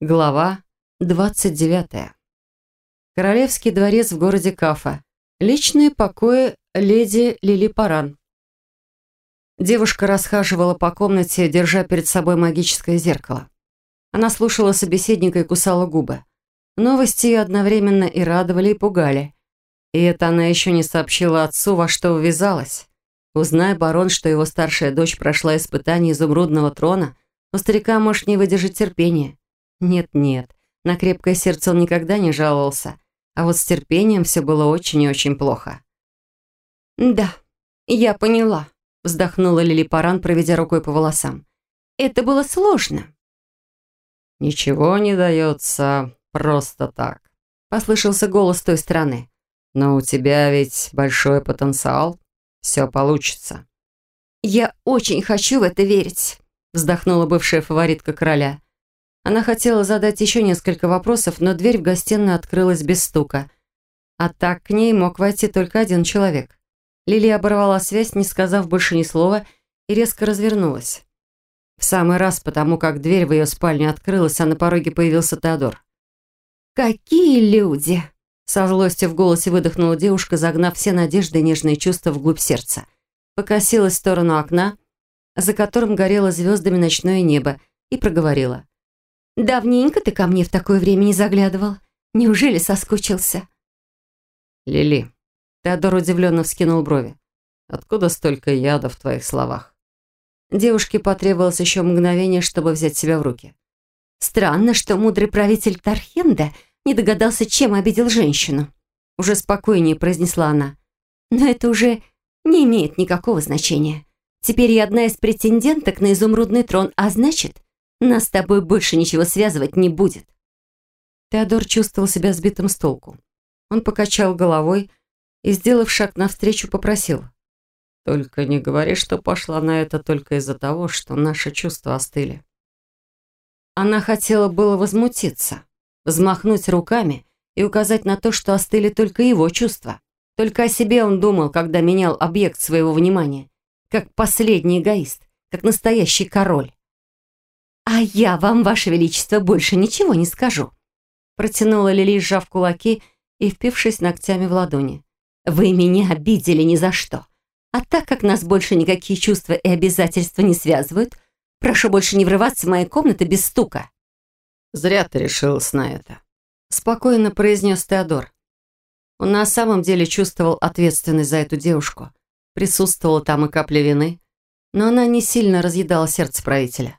Глава 29. Королевский дворец в городе Кафа. Личные покои леди Лили Паран. Девушка расхаживала по комнате, держа перед собой магическое зеркало. Она слушала собеседника и кусала губы. Новости ее одновременно и радовали, и пугали. И это она еще не сообщила отцу, во что ввязалась. Узнай, барон, что его старшая дочь прошла испытание изумрудного трона, у старика может не выдержать терпения. Нет-нет, на крепкое сердце он никогда не жаловался, а вот с терпением все было очень и очень плохо. «Да, я поняла», — вздохнула Лили Паран, проведя рукой по волосам. «Это было сложно». «Ничего не дается просто так», — послышался голос той стороны. «Но у тебя ведь большой потенциал. Все получится». «Я очень хочу в это верить», — вздохнула бывшая фаворитка короля. Она хотела задать еще несколько вопросов, но дверь в гостиную открылась без стука. А так к ней мог войти только один человек. Лилия оборвала связь, не сказав больше ни слова, и резко развернулась. В самый раз, потому как дверь в ее спальню открылась, а на пороге появился Теодор. «Какие люди!» Со злостью в голосе выдохнула девушка, загнав все надежды и нежные чувства вглубь сердца. Покосилась в сторону окна, за которым горело звездами ночное небо, и проговорила. Давненько ты ко мне в такое время не заглядывал. Неужели соскучился?» «Лили», — Теодор удивленно вскинул брови. «Откуда столько яда в твоих словах?» Девушке потребовалось еще мгновение, чтобы взять себя в руки. «Странно, что мудрый правитель Тархенда не догадался, чем обидел женщину», уже спокойнее произнесла она. «Но это уже не имеет никакого значения. Теперь я одна из претенденток на изумрудный трон, а значит, нас с тобой больше ничего связывать не будет». Теодор чувствовал себя сбитым с толку. Он покачал головой и, сделав шаг навстречу, попросил. «Только не говори, что пошла на это только из-за того, что наши чувства остыли». Она хотела было возмутиться, взмахнуть руками и указать на то, что остыли только его чувства. Только о себе он думал, когда менял объект своего внимания. Как последний эгоист, как настоящий король. «А я вам, Ваше Величество, больше ничего не скажу», протянула Лили, сжав кулаки и впившись ногтями в ладони. «Вы меня обидели ни за что. А так как нас больше никакие чувства и обязательства не связывают, прошу больше не врываться в мои комнаты без стука». «Зря ты решилась на это», спокойно произнес Теодор. Он на самом деле чувствовал ответственность за эту девушку. Присутствовала там и капля вины, но она не сильно разъедала сердце правителя.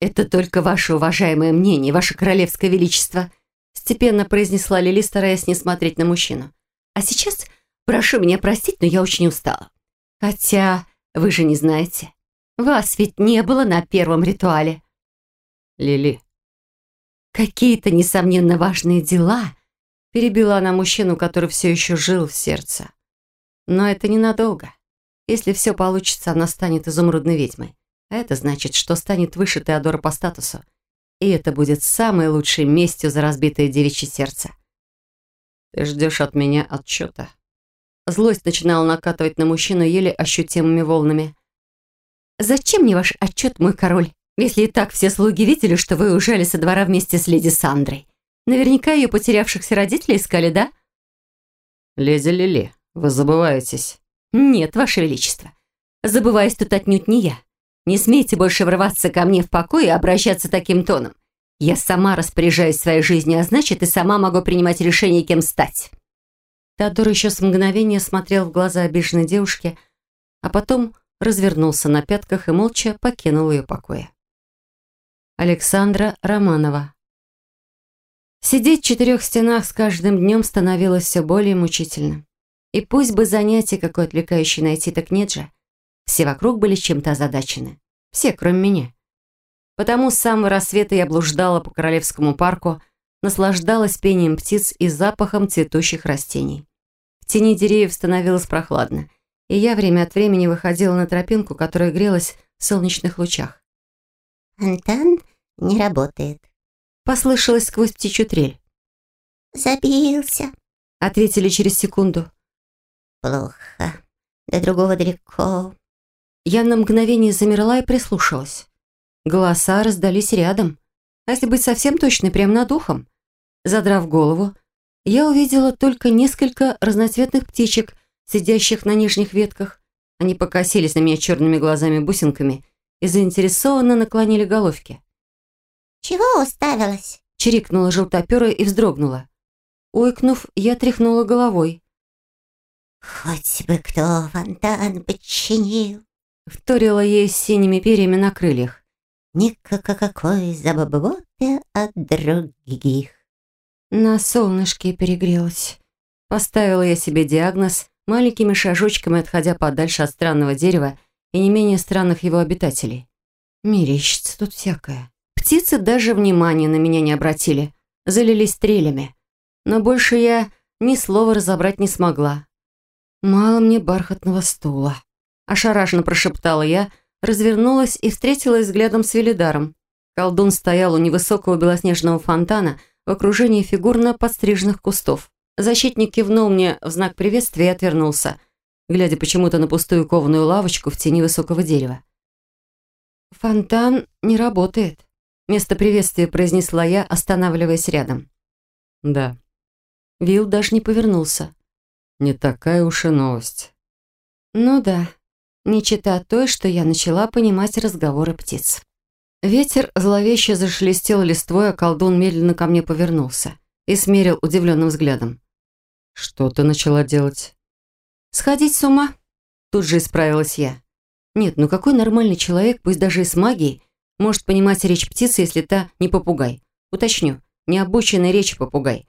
«Это только ваше уважаемое мнение, ваше королевское величество», степенно произнесла Лили, стараясь не смотреть на мужчину. «А сейчас прошу меня простить, но я очень устала. Хотя вы же не знаете, вас ведь не было на первом ритуале». «Лили». «Какие-то, несомненно, важные дела», перебила она мужчину, который все еще жил в сердце. Но это ненадолго. Если все получится, она станет изумрудной ведьмой. А это значит, что станет выше Теодора по статусу. И это будет самой лучшей местью за разбитое девичье сердце. «Ты ждешь от меня отчета?» Злость начинала накатывать на мужчину еле ощутимыми волнами. «Зачем мне ваш отчет, мой король, если и так все слуги видели, что вы уезжали со двора вместе с леди Сандрой? Наверняка ее потерявшихся родителей искали, да?» «Леди Лили, вы забываетесь». «Нет, ваше величество. Забываюсь тут отнюдь не я. Не смейте больше врываться ко мне в покой и обращаться таким тоном. Я сама распоряжаюсь своей жизнью, а значит, и сама могу принимать решение, кем стать». Теодор еще с мгновения смотрел в глаза обиженной девушки, а потом развернулся на пятках и молча покинул ее покоя. Александра Романова Сидеть в четырех стенах с каждым днем становилось все более мучительным. И пусть бы занятие какое отвлекающее найти, так нет же. Все вокруг были чем-то озадачены. Все, кроме меня. Потому с самого рассвета я блуждала по Королевскому парку, наслаждалась пением птиц и запахом цветущих растений. В тени деревьев становилось прохладно, и я время от времени выходила на тропинку, которая грелась в солнечных лучах. «Антон не работает», — послышалось сквозь птичью трель. «Забился», — ответили через секунду. «Плохо. До другого далеко. Я на мгновение замерла и прислушалась. Голоса раздались рядом. А если быть совсем точной, прямо над ухом. Задрав голову, я увидела только несколько разноцветных птичек, сидящих на нижних ветках. Они покосились на меня черными глазами-бусинками и заинтересованно наклонили головки. «Чего уставилась?» — чирикнула желтоперая и вздрогнула. Ойкнув, я тряхнула головой. «Хоть бы кто фонтан подчинил!» — вторила ей с синими перьями на крыльях. «Никакой забаботы от других!» На солнышке перегрелась. Поставила я себе диагноз, маленькими шажочками отходя подальше от странного дерева и не менее странных его обитателей. Мерещится тут всякое. Птицы даже внимания на меня не обратили, залились стрелями. Но больше я ни слова разобрать не смогла. «Мало мне бархатного стула», – ошарашенно прошептала я, развернулась и встретилась взглядом с Велидаром. Колдун стоял у невысокого белоснежного фонтана в окружении фигурно подстриженных кустов. Защитник кивнул мне в знак приветствия и отвернулся, глядя почему-то на пустую кованую лавочку в тени высокого дерева. «Фонтан не работает», – вместо приветствия произнесла я, останавливаясь рядом. Да. Вил даже не повернулся. Не такая уж и новость. Ну да, не чита той, что я начала понимать разговоры птиц. Ветер зловеще зашелестел листвой, а колдун медленно ко мне повернулся и смерил удивленным взглядом. Что ты начала делать? Сходить с ума? Тут же исправилась я. Нет, ну какой нормальный человек, пусть даже и с магией, может понимать речь птицы, если та не попугай? Уточню, не обученный речи попугай.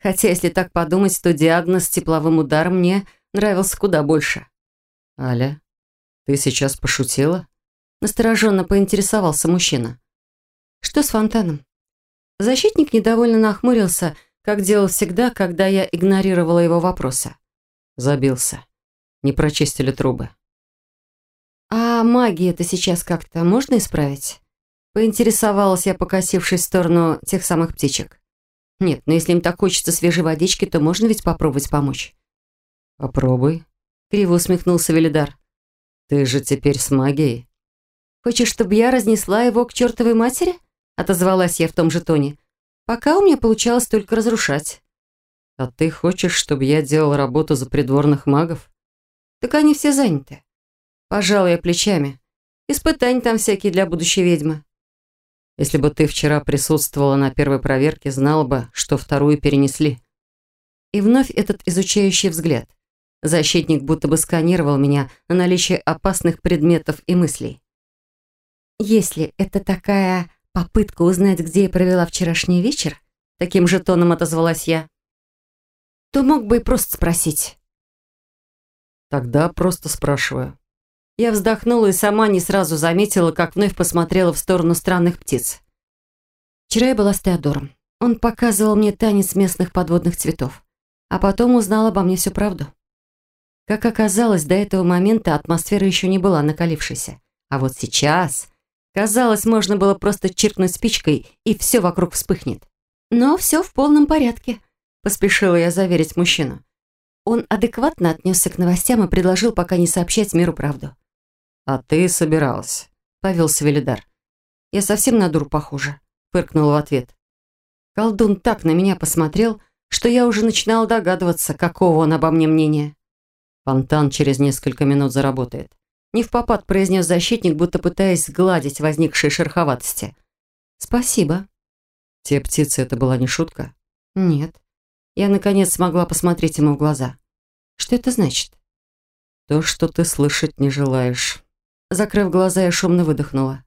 Хотя, если так подумать, то диагноз с тепловым ударом мне нравился куда больше. Аля, ты сейчас пошутила? Настороженно поинтересовался мужчина. Что с фонтаном? Защитник недовольно нахмурился, как делал всегда, когда я игнорировала его вопросы. Забился. Не прочистили трубы. А магия это сейчас как-то можно исправить? Поинтересовалась я, покосившись в сторону тех самых птичек. Нет, но если им так хочется свежей водички, то можно ведь попробовать помочь. Попробуй. Криво усмехнулся Велидар. Ты же теперь с магией. Хочешь, чтобы я разнесла его к чертовой матери? Отозвалась я в том же тоне. Пока у меня получалось только разрушать. А ты хочешь, чтобы я делал работу за придворных магов? Так они все заняты. Пожалуй, я плечами. Испытания там всякие для будущей ведьмы. Если бы ты вчера присутствовала на первой проверке, знала бы, что вторую перенесли. И вновь этот изучающий взгляд. Защитник будто бы сканировал меня на наличие опасных предметов и мыслей. Если это такая попытка узнать, где я провела вчерашний вечер, таким же тоном отозвалась я, то мог бы и просто спросить. Тогда просто спрашиваю. Я вздохнула и сама не сразу заметила, как вновь посмотрела в сторону странных птиц. Вчера я была с Теодором. Он показывал мне танец местных подводных цветов. А потом узнал обо мне всю правду. Как оказалось, до этого момента атмосфера еще не была накалившейся. А вот сейчас, казалось, можно было просто чиркнуть спичкой, и все вокруг вспыхнет. Но все в полном порядке, поспешила я заверить мужчину. Он адекватно отнесся к новостям и предложил пока не сообщать миру правду. «А ты собиралась», — повелся Велидар. «Я совсем на дур похожа», — фыркнула в ответ. Колдун так на меня посмотрел, что я уже начинала догадываться, какого он обо мне мнения. «Фонтан через несколько минут заработает», — не в попад произнес защитник, будто пытаясь сгладить возникшие шероховатости. «Спасибо». «Те птицы — это была не шутка?» «Нет». Я, наконец, смогла посмотреть ему в глаза. «Что это значит?» «То, что ты слышать не желаешь». Закрыв глаза, я шумно выдохнула.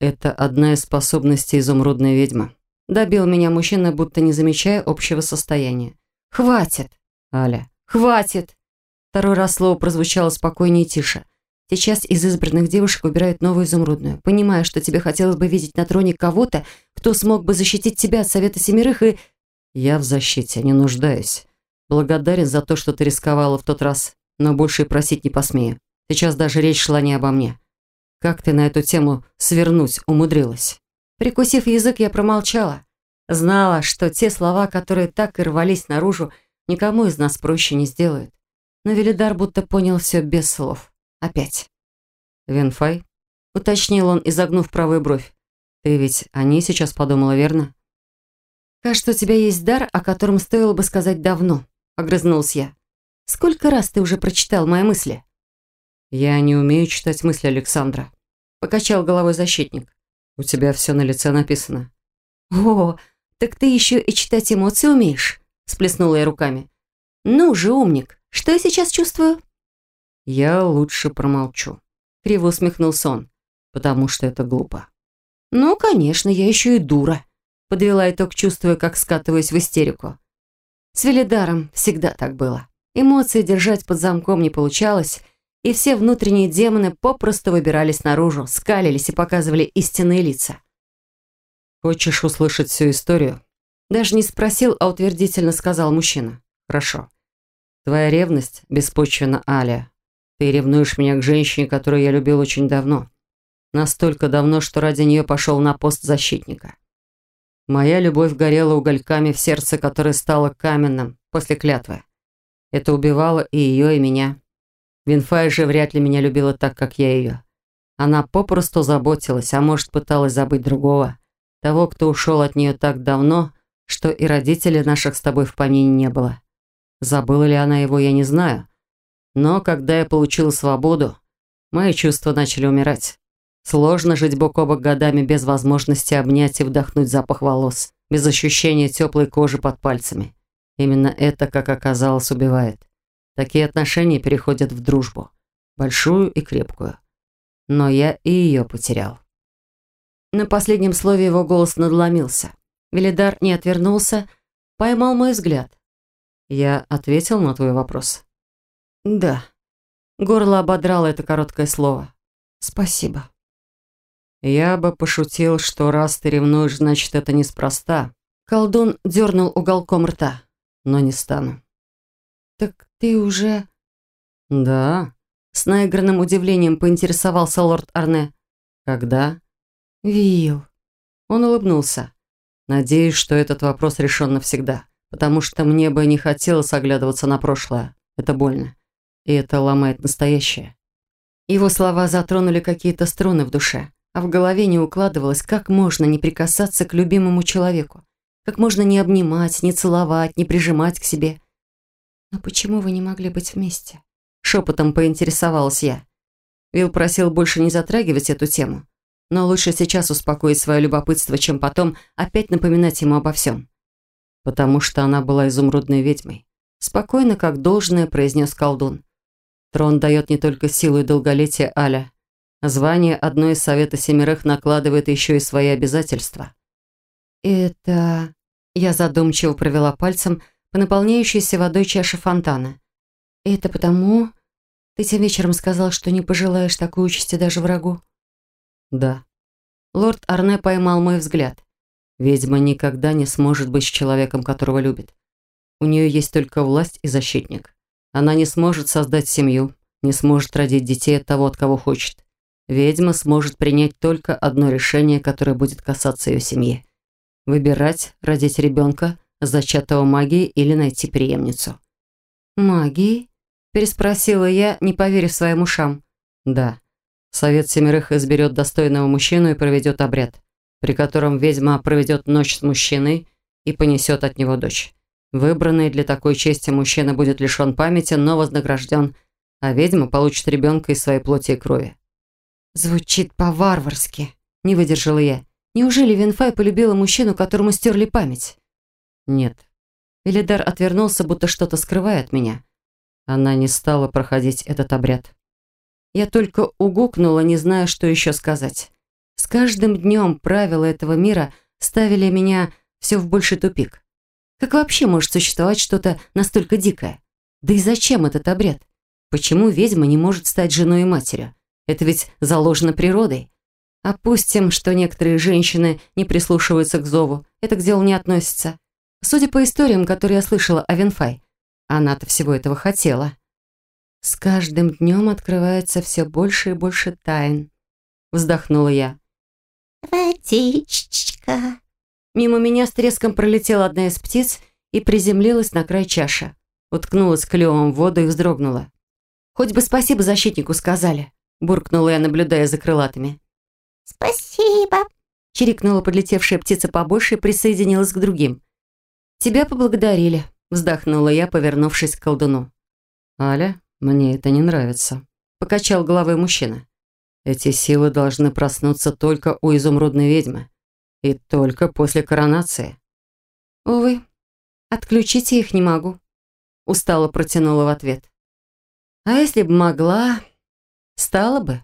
«Это одна из способностей изумрудной ведьмы». Добил меня мужчина, будто не замечая общего состояния. «Хватит!» «Аля!» «Хватит!» Второй раз слово прозвучало спокойнее и тише. Сейчас из избранных девушек выбирают новую изумрудную, понимая, что тебе хотелось бы видеть на троне кого-то, кто смог бы защитить тебя от Совета Семерых и... Я в защите, не нуждаюсь. Благодарен за то, что ты рисковала в тот раз, но больше и просить не посмею. Сейчас даже речь шла не обо мне. Как ты на эту тему свернуть умудрилась? Прикусив язык, я промолчала. Знала, что те слова, которые так и рвались наружу, никому из нас проще не сделают. Но Велидар будто понял все без слов. Опять. «Венфай?» — уточнил он, изогнув правую бровь. Ты ведь о ней сейчас подумала, верно? «Кажется, у тебя есть дар, о котором стоило бы сказать давно», — огрызнулась я. «Сколько раз ты уже прочитал мои мысли?» «Я не умею читать мысли Александра», — покачал головой защитник. «У тебя все на лице написано». «О, так ты еще и читать эмоции умеешь?» — сплеснула я руками. «Ну же, умник, что я сейчас чувствую?» «Я лучше промолчу», — криво усмехнулся он, «потому что это глупо». «Ну, конечно, я еще и дура», Подвела итог, чувствуя, как скатываюсь в истерику. С Велидаром всегда так было. Эмоции держать под замком не получалось, и все внутренние демоны попросту выбирались наружу, скалились и показывали истинные лица. «Хочешь услышать всю историю?» Даже не спросил, а утвердительно сказал мужчина. «Хорошо. Твоя ревность беспочвена, Аля. Ты ревнуешь меня к женщине, которую я любил очень давно. Настолько давно, что ради нее пошел на пост защитника. Моя любовь горела угольками в сердце, которое стало каменным после клятвы. Это убивало и ее, и меня. Винфай же вряд ли меня любила так, как я ее. Она попросту заботилась, а может, пыталась забыть другого. Того, кто ушел от нее так давно, что и родителей наших с тобой в помине не было. Забыла ли она его, я не знаю. Но когда я получила свободу, мои чувства начали умирать. Сложно жить бок о бок годами без возможности обнять и вдохнуть запах волос, без ощущения теплой кожи под пальцами. Именно это, как оказалось, убивает. Такие отношения переходят в дружбу. Большую и крепкую. Но я и ее потерял. На последнем слове его голос надломился. Велидар не отвернулся, поймал мой взгляд. Я ответил на твой вопрос. Да. Горло ободрало это короткое слово. Спасибо. «Я бы пошутил, что раз ты ревнуешь, значит, это неспроста». Колдун дернул уголком рта. «Но не стану». «Так ты уже...» «Да». С наигранным удивлением поинтересовался лорд Арне. «Когда?» «Вил». Он улыбнулся. «Надеюсь, что этот вопрос решен навсегда, потому что мне бы не хотелось оглядываться на прошлое. Это больно. И это ломает настоящее». Его слова затронули какие-то струны в душе а в голове не укладывалось, как можно не прикасаться к любимому человеку, как можно не обнимать, не целовать, не прижимать к себе. «Но почему вы не могли быть вместе?» Шепотом поинтересовалась я. Вил просил больше не затрагивать эту тему, но лучше сейчас успокоить свое любопытство, чем потом опять напоминать ему обо всем. «Потому что она была изумрудной ведьмой», спокойно, как должное, произнес колдун. «Трон дает не только силу и долголетие Аля, Звание одной из Совета Семерых накладывает еще и свои обязательства. «Это...» Я задумчиво провела пальцем по наполняющейся водой чаше фонтана. «Это потому...» Ты тем вечером сказал, что не пожелаешь такой участи даже врагу. Да. Лорд Арне поймал мой взгляд. Ведьма никогда не сможет быть с человеком, которого любит. У нее есть только власть и защитник. Она не сможет создать семью, не сможет родить детей от того, от кого хочет ведьма сможет принять только одно решение, которое будет касаться ее семьи. Выбирать, родить ребенка, зачатого магией или найти преемницу. «Магией?» – переспросила я, не поверив своим ушам. «Да. Совет Семерых изберет достойного мужчину и проведет обряд, при котором ведьма проведет ночь с мужчиной и понесет от него дочь. Выбранный для такой чести мужчина будет лишен памяти, но вознагражден, а ведьма получит ребенка из своей плоти и крови. Звучит по-варварски. Не выдержала я. Неужели Винфай полюбила мужчину, которому стерли память? Нет. Велидар отвернулся, будто что-то скрывает от меня. Она не стала проходить этот обряд. Я только угукнула, не зная, что еще сказать. С каждым днем правила этого мира ставили меня все в больший тупик. Как вообще может существовать что-то настолько дикое? Да и зачем этот обряд? Почему ведьма не может стать женой и матерью? Это ведь заложено природой. Опустим, что некоторые женщины не прислушиваются к зову. Это к делу не относится. Судя по историям, которые я слышала о Винфай, она-то всего этого хотела. С каждым днем открывается все больше и больше тайн. Вздохнула я. «Водичка!» Мимо меня с треском пролетела одна из птиц и приземлилась на край чаши. Уткнулась клювом в воду и вздрогнула. Хоть бы спасибо защитнику сказали буркнула я, наблюдая за крылатыми. «Спасибо», Чирикнула подлетевшая птица побольше и присоединилась к другим. «Тебя поблагодарили», — вздохнула я, повернувшись к колдуну. «Аля, мне это не нравится», — покачал головой мужчина. «Эти силы должны проснуться только у изумрудной ведьмы. И только после коронации». «Увы, отключить их не могу», — устало протянула в ответ. «А если бы могла, стала бы».